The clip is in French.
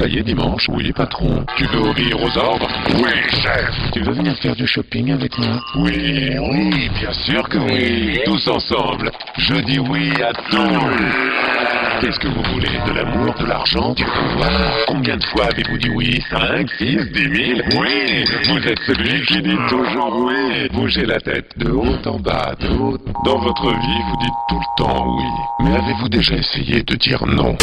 travailler dimanche Oui, patron. Tu veux obéir aux ordres Oui, chef. Tu veux venir faire du shopping avec moi Oui, oui, bien sûr que oui. Tous ensemble. Je dis oui à tout. Qu'est-ce que vous voulez De l'amour, de l'argent, du pouvoir Combien de fois avez-vous dit oui 5, 6, 10 000 Oui Vous êtes celui qui dit toujours oui Bougez la tête de haut en bas, de haut... Dans votre vie, vous dites tout le temps oui. Mais avez-vous déjà essayé de dire non